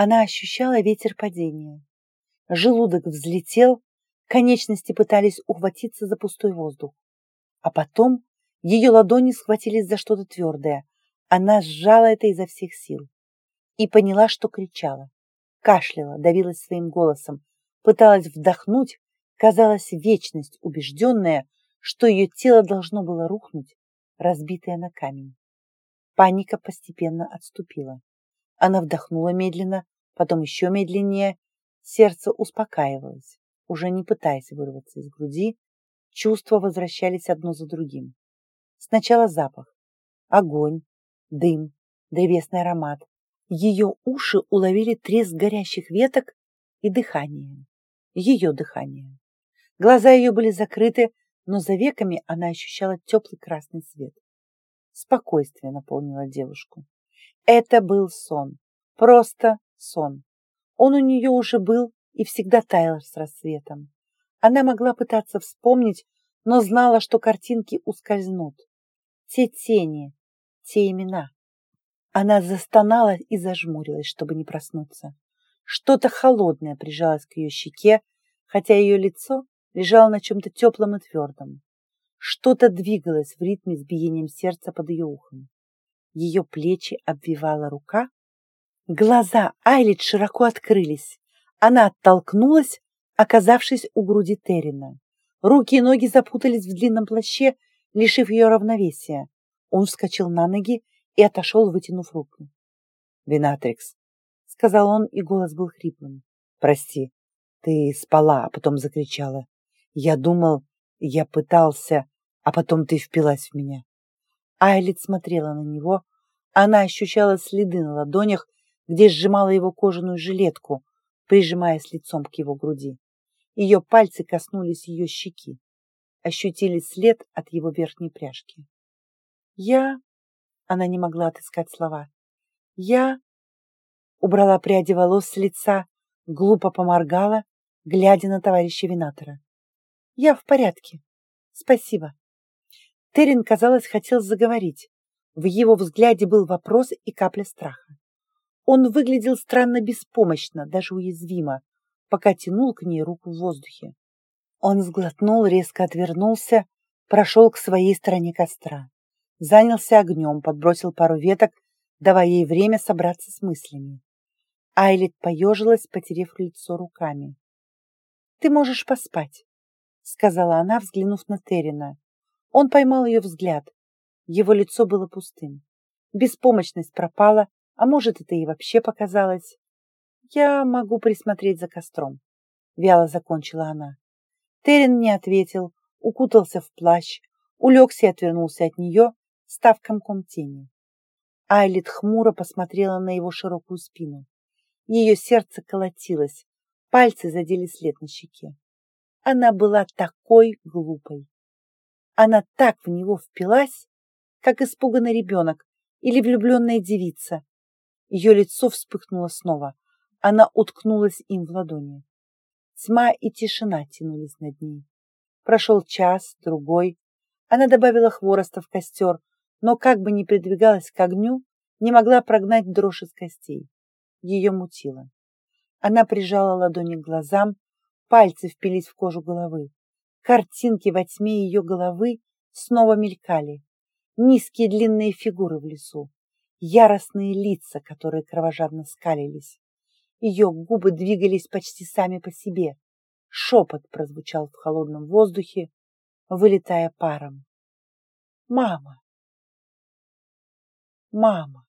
Она ощущала ветер падения. Желудок взлетел, конечности пытались ухватиться за пустой воздух. А потом ее ладони схватились за что-то твердое. Она сжала это изо всех сил. И поняла, что кричала. Кашляла, давилась своим голосом, пыталась вдохнуть, казалась вечность, убежденная, что ее тело должно было рухнуть, разбитое на камень. Паника постепенно отступила. Она вдохнула медленно, потом еще медленнее. Сердце успокаивалось, уже не пытаясь вырваться из груди. Чувства возвращались одно за другим. Сначала запах. Огонь, дым, древесный аромат. Ее уши уловили треск горящих веток и дыхание. Ее дыхание. Глаза ее были закрыты, но за веками она ощущала теплый красный свет. Спокойствие наполнило девушку. Это был сон. Просто сон. Он у нее уже был и всегда таял с рассветом. Она могла пытаться вспомнить, но знала, что картинки ускользнут. Те тени, те имена. Она застонала и зажмурилась, чтобы не проснуться. Что-то холодное прижалось к ее щеке, хотя ее лицо лежало на чем-то теплом и твердом. Что-то двигалось в ритме с биением сердца под ее ухом. Ее плечи обвивала рука. Глаза Айлит широко открылись. Она оттолкнулась, оказавшись у груди Террина. Руки и ноги запутались в длинном плаще, лишив ее равновесия. Он вскочил на ноги и отошел, вытянув руку. «Винатрикс», — сказал он, и голос был хриплым. «Прости, ты спала, а потом закричала. Я думал, я пытался, а потом ты впилась в меня. Айлит смотрела на него. Она ощущала следы на ладонях, где сжимала его кожаную жилетку, прижимаясь лицом к его груди. Ее пальцы коснулись ее щеки, ощутили след от его верхней пряжки. «Я...» — она не могла отыскать слова. «Я...» — убрала пряди волос с лица, глупо поморгала, глядя на товарища Винатора. «Я в порядке. Спасибо». Терен, казалось, хотел заговорить. В его взгляде был вопрос и капля страха. Он выглядел странно беспомощно, даже уязвимо, пока тянул к ней руку в воздухе. Он сглотнул, резко отвернулся, прошел к своей стороне костра. Занялся огнем, подбросил пару веток, давая ей время собраться с мыслями. Айлит поежилась, потерев лицо руками. «Ты можешь поспать», — сказала она, взглянув на Террина. Он поймал ее взгляд. Его лицо было пустым. Беспомощность пропала, а может, это и вообще показалось. «Я могу присмотреть за костром», — вяло закончила она. Терен не ответил, укутался в плащ, улегся и отвернулся от нее, став комком тени. Айлит хмуро посмотрела на его широкую спину. Ее сердце колотилось, пальцы задели след на щеке. Она была такой глупой. Она так в него впилась, как испуганный ребенок или влюбленная девица. Ее лицо вспыхнуло снова. Она уткнулась им в ладони. Тьма и тишина тянулись над ней. Прошел час, другой. Она добавила хвороста в костер, но как бы ни придвигалась к огню, не могла прогнать дрожь из костей. Ее мутило. Она прижала ладони к глазам, пальцы впились в кожу головы. Картинки во тьме ее головы снова мелькали. Низкие длинные фигуры в лесу, яростные лица, которые кровожадно скалились. Ее губы двигались почти сами по себе. Шепот прозвучал в холодном воздухе, вылетая паром. «Мама! Мама!»